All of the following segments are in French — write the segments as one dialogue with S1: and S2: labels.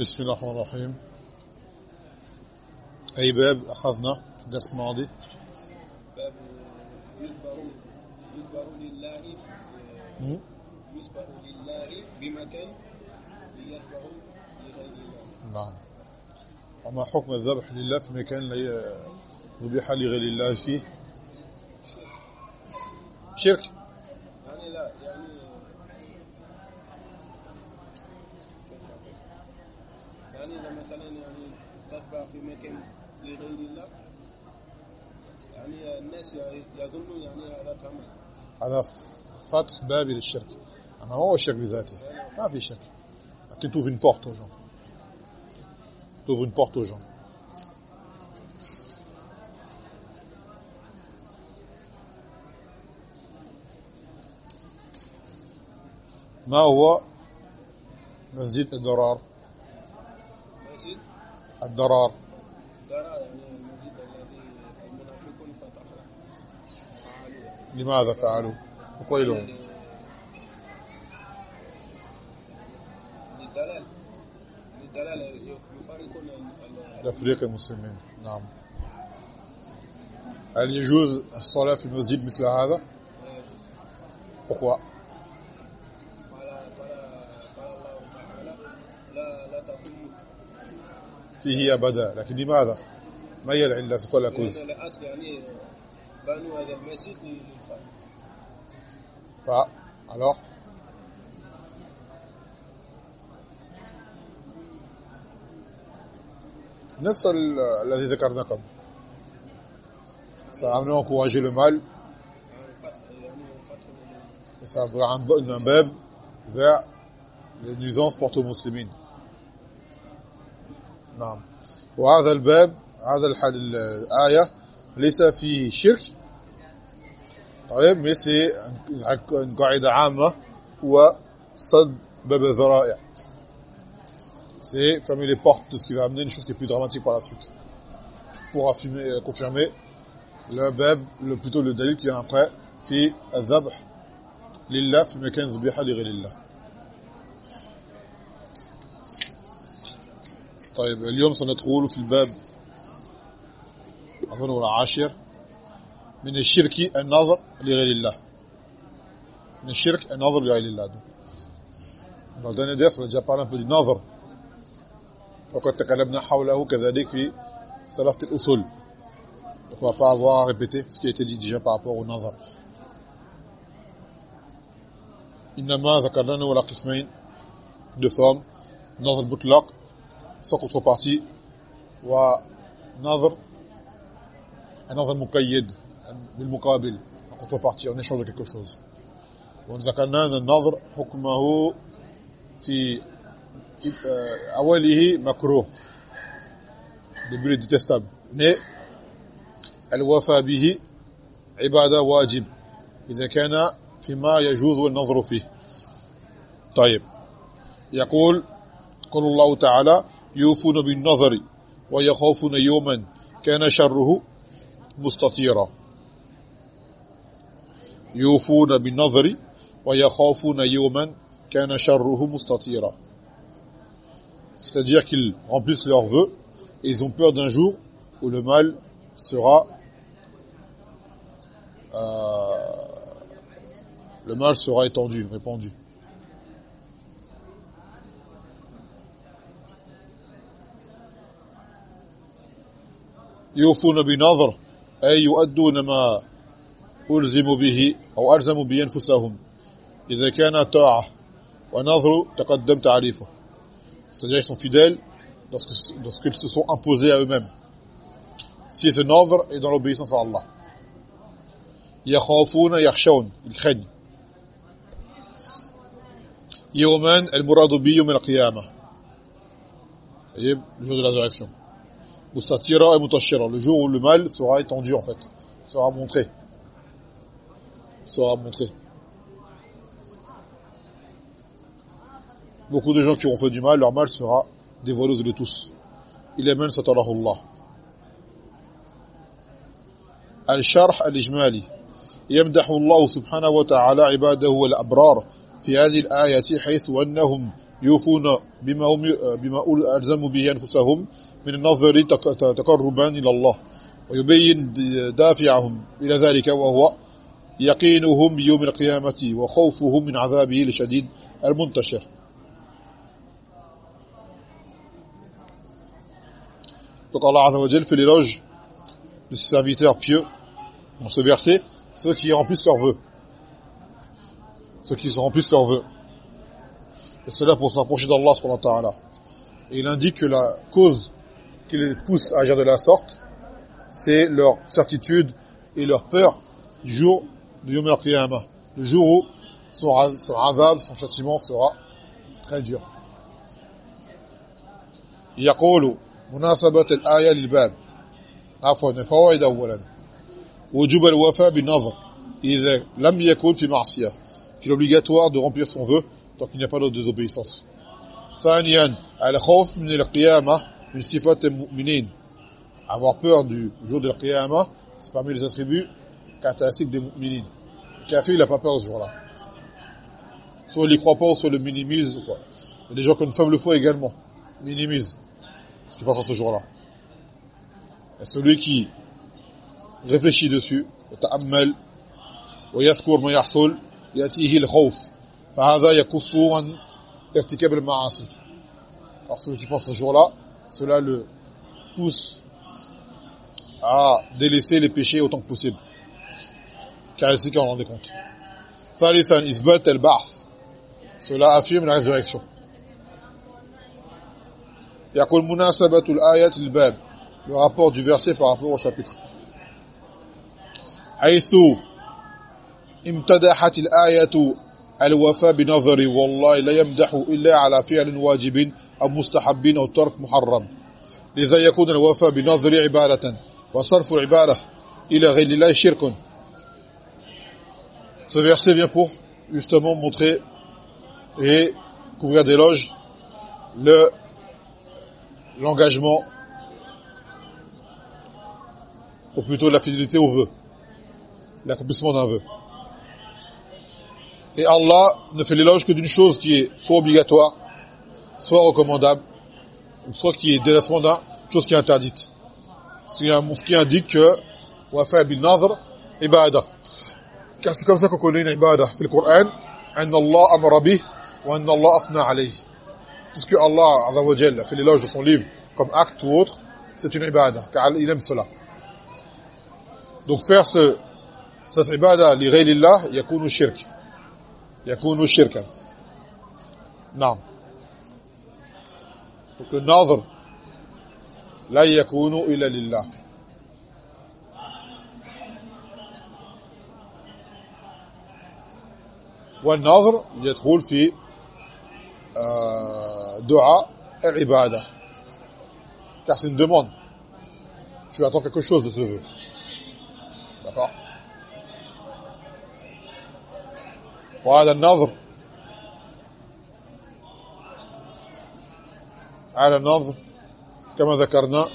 S1: بسم الله الرحمن الرحيم. أي باب أخذنا في الدرس الماضي؟
S2: باب يذبر لله. يذبر لله بمكان ليذبر لغير الله.
S1: نعم. وما حكم الذبح لله في مكان لا ذبح لغير الله فيه؟ شرك
S2: يعني لا يعني يعني لما مثلا يعني تذبح في مكان لغير الله يعني الناس يظنوا يعني هذا تمام
S1: هذا فتح باب للشرك. أما هو الشرك بذاته. ما في شرك لكن t'ouvres une porte aux gens. T'ouvres une porte aux gens. ما هو مسجد الدرار؟
S2: مسجد؟
S1: الدرار.
S2: درى يعني
S1: لماذا فعلوا؟ وقيلهم.
S2: للدلال
S1: تفريق المسلمين. نعم. هل يجوز الصلاة في المسجد مثل هذا؟ Pourquoi فيه أبدا. لكن لماذا؟ ما هي العلة؟ سكوى
S2: الأكوز؟ لأصل يعني بنوا هذا المسجد للفرد
S1: ف alors نفس ال- الذي ذكرنا قبل ça a amené à encourager le mal
S2: يعني فتح يعني فتح
S1: et ça ouvre un, b- un bab vers les nuisances portées aux musulmans نعم وهذا الباب هذا الحد الآية ليس فيه شرك طيب mais c'est une- une قاعدة عامة هو صد باب الذرائع c'est fermer les portes de ce qui va amener une chose qui est plus dramatique par la suite pour affirmer, euh, confirmer le bab le plutôt le dalil qui vient après في الذبح لله في مكان ذبيحة لغير الله طيب اليوم سندخل في الباب أظن العاشر من الشرك النظر لغير الله من الشرك النظر لغير الله Dans le dernier ders, on a déjà parlé un peu du nazar. وقد تكلمنا حوله كذلك في ثلاثة الأصول. Donc on va pas avoir à répéter ce qui a été dit déjà par rapport au nazar. إنما ذكرنا ولا قسمين de forme نظر مطلق sans contrepartie ونظر نظر مقيد بالمقابل en contrepartie en échange de quelque chose. وذكرنا أن النظر حكمه في أوله مكروه début est détestable. Mais الوفاء به عبادة واجب إذا كان فيما يجوز النظر فيه. طيب. يقول قول الله تعالى يوفون بالنظر ويخافون يوما كان شره مستطيرا يوفون بالنظر ويخافون يوما كان شره مستطيرا c'est-à-dire qu'ils remplissent leurs vœux et ils ont peur d'un jour où le mal sera euh, le mal sera étendu, répandu. يوفون بنظر أي يؤدون ما ألزموا به أو ألزموا به أنفسهم إذا كان طاعة ونظر تقدم تعريفه c'est-à-dire ils sont fidèles dans ce qu'ils se sont imposés à eux-mêmes si ce nazr est dans l'obéissance à Allah يخافون يخشون ils craignent يوما المراد به يوم القيامة طيب le jour de la résurrection Mustatira et Mutashira, le jour où le mal sera étendu en fait, sera montré. Sera montré. Beaucoup de gens qui ont fait du mal, leur mal sera dévoilé aux yeux de tous. Il est même satarahu Allah. الشرح الإجمالي يمدح الله سبحانه وتعالى عباده الأبرار في هذه الآية حيث أنهم يوفون بما هم بما ألزموا به أنفسهم من النظر تقربا إلى الله ويبين دافعهم إلى ذلك وهو يقينهم بيوم القيامة وخوفهم من عذابه الشديد المنتشر Donc Allah Azza wa Jal fait l'éloge de ses serviteurs pieux dans ce verset, ceux qui remplissent leurs vœux. Ceux qui remplissent leurs vœux. Et cela pour s'approcher d'Allah subhanahu wa ta'ala. Et il indique que la cause qui les pousse à agir de la sorte, c'est leur certitude et leur peur du jour de Yom al-Qiyamah. Le jour où son, son azab, son châtiment sera très dur. يقول مناسبة الآية للباب عفوا فوائد أولا وجوب الوفاء بالنظر إذا لم يكن في معصية qu'il est obligatoire de remplir son vœu tant qu'il n'y a pas d'autre désobéissance ثانيا الخوف من القيامة من صفات المؤمنين avoir peur du jour de la Qiyamah c'est parmi les attributs caractéristiques des mu'minines le kafir il n'a pas peur ce jour-là soit il y croit pas soit il le minimise quoi. il y a des gens qui ont une faible foi également minimisent ce qui passe ce jour-là. Et celui qui réfléchit dessus, وتأمل ويذكر ما يحصل يأتيه الخوف فهذا يكف عن ارتكاب المعاصي alors celui qui pense ce jour-là cela le pousse à délaisser les péchés autant que possible car il sait qu'on en rendait compte ثالثا إثبات البعث cela affirme la résurrection يقول مناسبة الآية الباب le rapport du verset par rapport au chapitre حيث امتدحت الآية الوفاء بنظري والله لا يمدح إلا على فعل واجب أو مستحب أو ترك محرم لذا يكون الوفاء بنظري عبادة وصرف العبادة إلى غير الله شرك Ce verset vient pour justement montrer et couvrir d'éloges le l'engagement, ou plutôt la fidélité au vœu, l'accomplissement d'un vœu. Et Allah ne fait l'éloge que d'une chose qui est soit obligatoire, soit recommandable, soit qui est délaissement d'une chose qui est interdite. Ce qui indique que bil nadr ibada. Car c'est comme ça qu'on connaît une ibada. Dans le Coran, bih wa anna Allah asna alayhi puisque Allah a fait l'éloge de son livre comme acte ou autre, c'est une ibada, car il aime cela. Donc faire ce, cette ibada li ghayrillah, yakunu shirk. يكون شركا نعم. والنظر لا يكون إلا لله. والناظر يدخل في آه، دعاء العبادة. Car c'est شو demande. Tu attends quelque chose de وهذا النظر. على النظر كما ذكرنا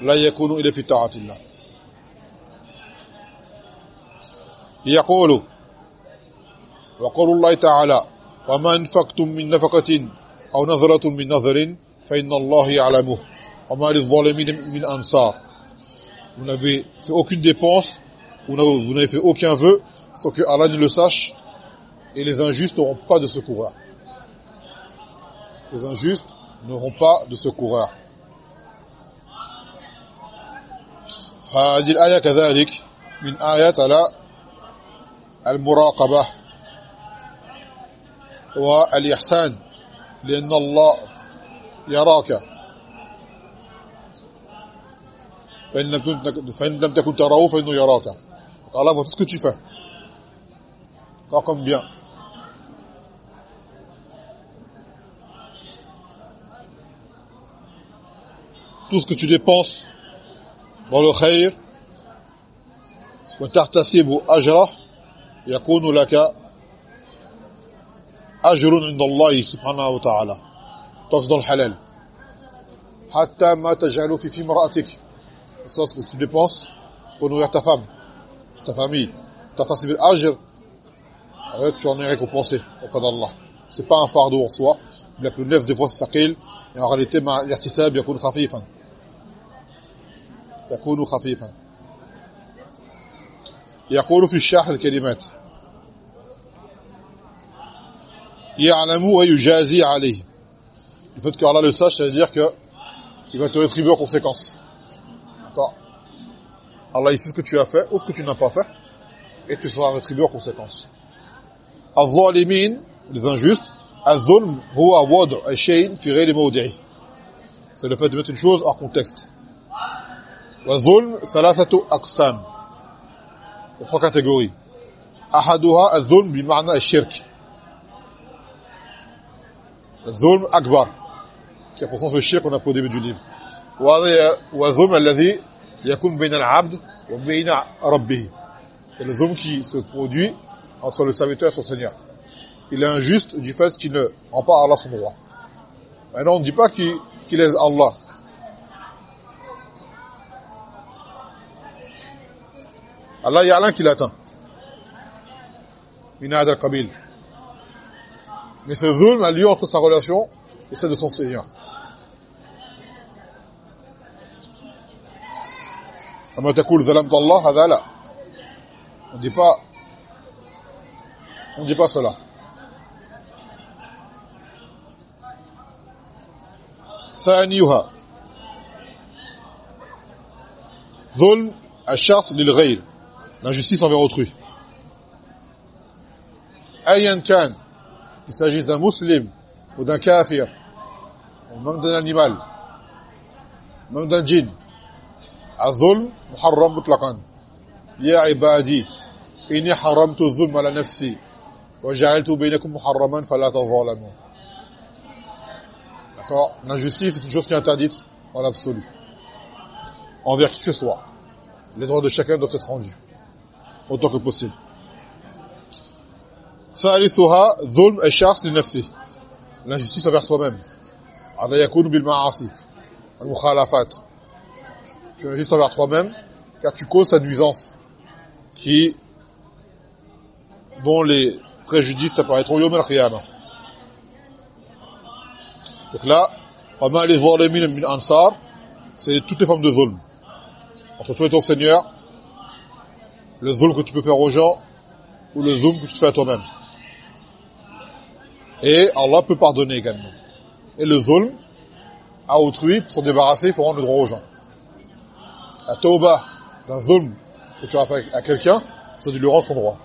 S1: لا يكون إلا في طاعة الله. يقول وقول الله تعالى وما أنفقتم من نفقة أو نظرة من نظر فإن الله يعلمه وما للظالمين من أنصار. Vous n'avez fait aucune dépense vous n'avez fait aucun vœu sans que Allah ne le sache. et les injustes n'auront pas de secoureur les injustes n'auront pas de secoureur هذه الآية كذلك من آيات على المراقبة والإحسان لأن الله يراك فإن لم تكن تراه فإنه يراك Allah voit tout ce que tu fais encore comme bien tout ce que tu dépenses dans le khayr وتحتسب أجره يكون لك ajrun indallahi subhanahu wa ta'ala tant que dans le halal hatta ma tajalu fi fimra'atik c'est ce que tu dépenses pour nourrir ta femme ta famille ta tasib al-ajr avec tu en es récompensé auprès d'Allah c'est pas un fardeau en soi il que le nef des fois c'est thaqil et en réalité l'irtisab yakun khafifan yakun khafifan يقول في الشرح الكلمات يعلم ويجازي عليه le fait que Allah le sache ça veut dire que il va te rétribuer en conséquence d'accord Allah il sait ce que tu as fait ou ce que tu n'as pas fait et tu seras rétribué en conséquence الظالمين les injustes الظلم هو وضع الشيء في غير موضعه c'est le fait de mettre une chose en contexte والظلم ثلاثه اقسام trois catégories احدها الظلم بمعنى الشرك الظلم اكبر qui a pour sens le shirk qu'on a au début du livre والظلم الذي يكون بين العبد وبين ربه c'est le zulm qui se produit entre le serviteur et son Seigneur. Il est injuste du fait qu'il ne rend pas Allah son droit. Maintenant, on ne dit pas qu'il qu laisse Allah. Allah, il y a l'un qui l'atteint. Minad al-Qabil. Mais ce zulm a lieu entre sa relation et celle de son Seigneur. أما تقول ظلمت الله هذا لا on dit pas on dit pas cela ثانيها ظلم الشخص للغير l'injustice envers autrui ايا كان qu'il s'agisse d'un musulman ou d'un kafir ou même d'un animal même d'un djinn الظلم محرم مطلقا يا عبادي إني حرمت الظلم على نفسي وجعلت بينكم محرما فلا تظالموا D'accord L'injustice est une chose qui est interdite en l'absolu. Envers qui que ce soit. Les droits de chacun doivent être rendus. Autant que possible. ثالثها ظلم الشخص لنفسه l'injustice envers soi-même هذا يكون بالمعاصي المخالفات tu es injuste envers toi-même car tu causes ta nuisance qui dont les préjudices t'apparaîtront yom al-qiyamah. Donc là, Rama les zalimin min ansar, c'est toutes les formes de zulm. Entre toi et ton Seigneur, le zulm que tu peux faire aux gens ou le zulm que tu fais à toi-même. Et Allah peut pardonner également. Et le zulm à autrui, pour s'en débarrasser, il faut rendre le droit aux gens. La tauba d'un zulm que tu as fait à quelqu'un, c'est de lui rendre son droit.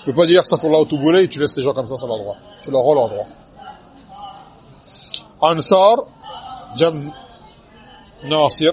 S1: Tu peux pas dire ça pour là tout et tu laisses les gens comme ça sur leur droit. Tu leur rends leur droit. Ansar, Jam Nasir,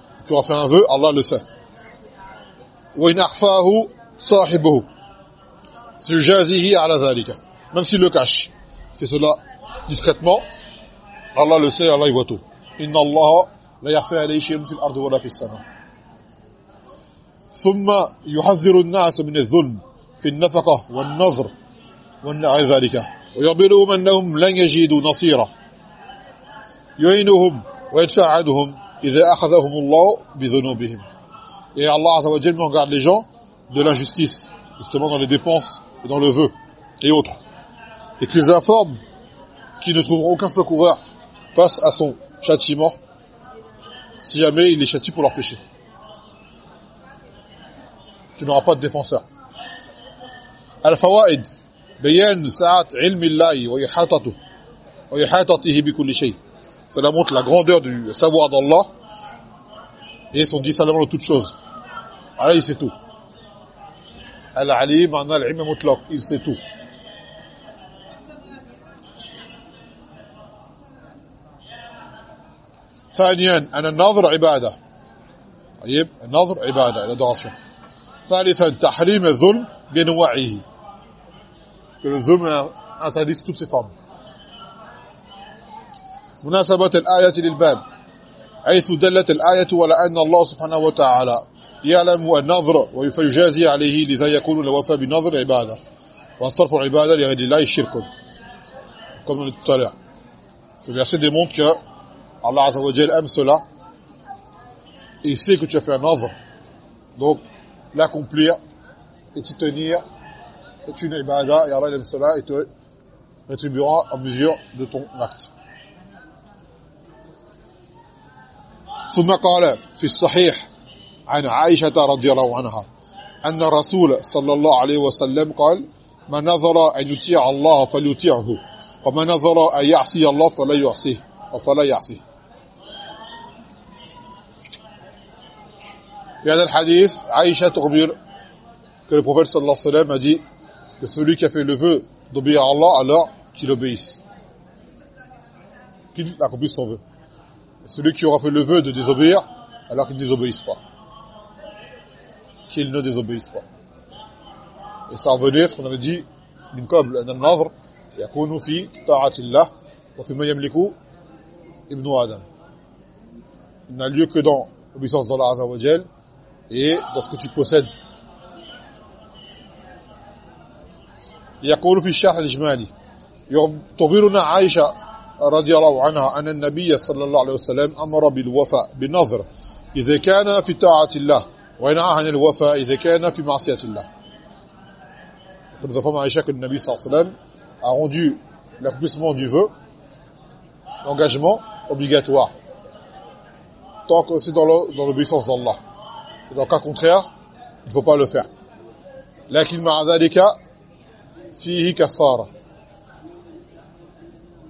S1: qui aura fait un vœu, Allah le sait. وإن أخفاه صاحبه. سيجازيه على ذلك. Même s'il le cache. Fait cela discrètement. Allah le sait Allah il voit tout. إن الله لا يخفى عليه شيء في الأرض ولا في السماء. ثم يحذر الناس من الظلم في النفقة والنظر والنعي ذلك. ويخبرهم أنهم لن يجدوا نصيرا. يعينهم ويدفع عنهم إذا أخذهم الله بذنوبهم Et Allah Azza wa Jalla garde les gens de l'injustice, justement dans les dépenses et dans le vœu et autres. Et qu'ils informent qu'ils ne trouveront aucun secoureur face à son châtiment si jamais il les châtie pour leur péché. Tu n'auras pas de défenseur. Al-Fawaid بيان سعة علم الله وإحاطته وإحاطته بكل شيء cela montre la grandeur du savoir d'Allah et son discernement de toutes choses Allah il sait tout Al-Alim en al-Ilm mutlaq il sait tout ثانيا أن النظر عبادة طيب النظر عبادة l'adoration ثالثا تحريم الظلم بانواعه que le vœu interdise toutes ses formes. مناسبة الآية للباب حيث دلت الآية على أن الله سبحانه وتعالى يعلم النظر ويجازي عليه لذا يكون الوفاء بالنظر عبادة والصرف عبادة لغير الله الشرك comme on dit tout à l'heure ce verset démontre que Allah Azza wa aime cela il sait que tu as fait un ordre donc l'accomplir et t'y tenir c'est une ibada et Allah aime cela et te rétribuera en mesure de ton acte ثم قال في الصحيح عن عائشة رضي الله عنها أن الرسول صلى الله عليه وسلم قال ما نظر أن يطيع الله فليطيعه وما نظر أن يعصي الله فلا يعصيه وفلا يعصيه. في هذا الحديث عائشة تخبر que le prophète sallallahu alayhi wa sallam a dit que celui qui a fait le vœu d'obéir à Allah alors qu'il obéisse. Qu'il accomplisse son vœu celui qui aura fait le vœu de désobéir alors qu'il ne désobéisse pas qu'il ne désobéisse pas et ça revenait ce qu'on avait dit من قبل أن النظر يكون في طاعة الله وفي ما يملك ابن آدم il n'a lieu que dans l'obéissance d'Allah Azza wa Jal et dans ce que tu possèdes يقول في الشرح الإجمالي تخبرنا عائشة رضي الله عنها أن النبي صلى الله عليه وسلم أمر بالوفاء بالنظر إذا كان في طاعة الله ونهى عن الوفاء إذا كان في معصية الله nous informe Aïcha que le Nabi sallallahu alayhi wa sallam a rendu l'accomplissement du vœu l'engagement obligatoire tant que c'est dans l'obéissance d'Allah et dans le cas contraire il ne faut pas le faire lakin ma'a dhalika fihi kafara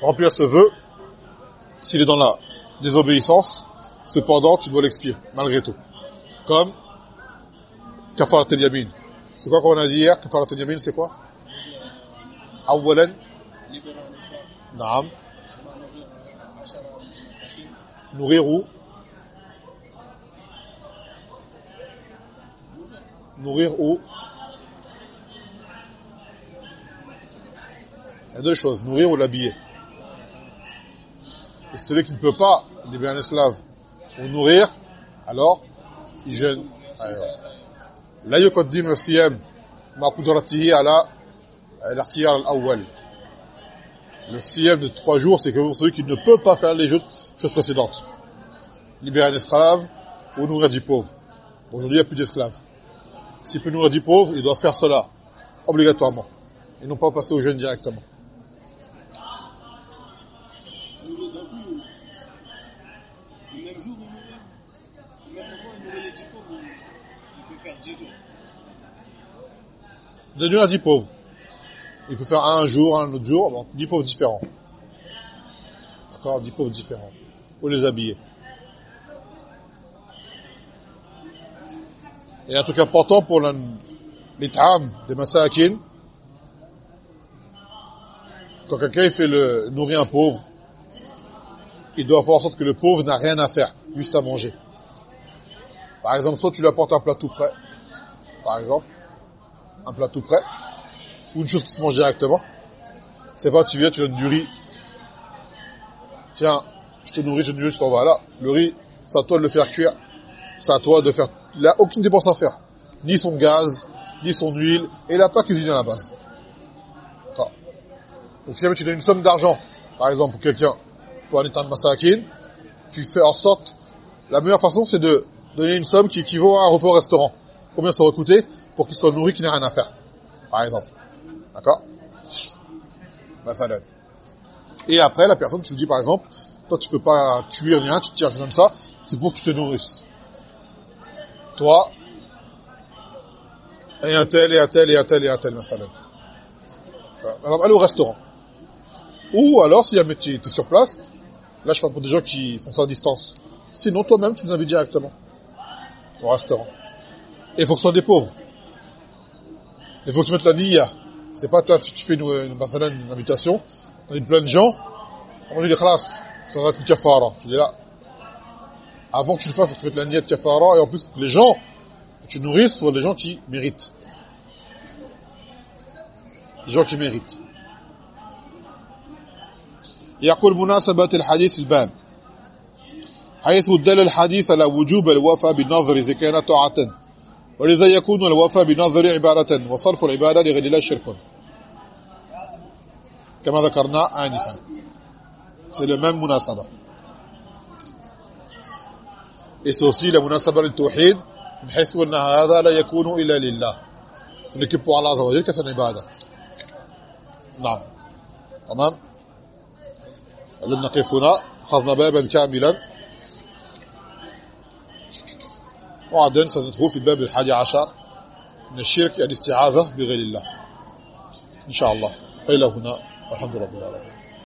S1: remplir ce vœu s'il est dans la désobéissance. Cependant, tu dois l'expier, malgré tout. Comme Kafar al C'est quoi qu'on a dit hier? Kafar al c'est quoi? Awalan Naam. Nourrir où? Nourrir où? Il y a deux choses, nourrir ou l'habiller? et celui qui ne peut pas libérer un esclave ou nourrir alors il jeûne لا يقدم الصيام مع قدرته على الاختيار الاول le siyam de trois jours c'est que pour celui qui ne peut pas faire les choses précédentes libérer un esclave ou nourrir du pauvre aujourd'hui il n'y a plus d'esclaves s'il peut nourrir du pauvre il doit faire cela obligatoirement et non pas passer au jeûne directement De nuit à dix pauvres. Il peut faire un jour, un autre jour, bon, dix pauvres différents. D'accord Dix pauvres différents. Ou les habiller. Et un truc important pour l'it'am des masakin, quand quelqu'un fait le nourrir un pauvre, il doit faire en sorte que le pauvre n'a rien à faire, juste à manger. Par exemple, soit tu lui apportes un plat tout prêt, par exemple, un plat tout prêt, ou une chose qui se mange directement. C'est pas, tu viens, tu donnes du riz. Tiens, je te nourris, je te nourris, je t'envoie là. Le riz, c'est à toi de le faire cuire. C'est à toi de faire... Il n'a aucune dépense à faire. Ni son gaz, ni son huile, et il n'a pas cuisiné à la base. Donc si jamais tu donnes une somme d'argent, par exemple, pour quelqu'un, pour un état de masakin, tu fais en sorte... La meilleure façon, c'est de donner une somme qui équivaut à un repas au restaurant. Combien ça va coûter pour qu'il soit nourri, qu'il n'ait rien à faire. Par exemple. D'accord? Et après, la personne, tu lui dis par exemple, toi tu peux pas cuire rien, tu te tiens comme ça, c'est pour que tu te nourrisses. Toi, et un tel, et un tel, et un tel, et un tel, alors aller au restaurant ou alors si tu es sur place là je parle pour des gens qui font ça à distance sinon toi-même tu nous invites directement au restaurant et il faut que ce soit des pauvres il faut que tu mettes la niya c'est pas toi tu fais une, une, une invitation on a plein de gens on dit classe ça va être une kafara tu dis là avant que tu le fasses, il faut que tu mettes la niya de kafara et en plus que les gens que tu nourrisses soient des gens qui méritent les gens qui méritent يقول مناسبة الحديث الباب حيث دل الحديث على وجوب الوفاء بالنظر إذا كان طاعة ولذا يكون الوفاء بالنظر عبادة وصرف العبادة لغير الله شرك. كما ذكرنا آنفا. c'est le même munasaba et c'est aussi la munasaba للتوحيد من حيث أن هذا لا يكون إلا لله. ce n'est que pour Allah ibada نعم. تمام. لم نقف هنا. أخذنا بابا كاملا. وبعدين سندخل في الباب الحادي عشر من الشرك الاستعاذة بغير الله. إن شاء الله. فإلى هنا. والحمد لله رب العالمين.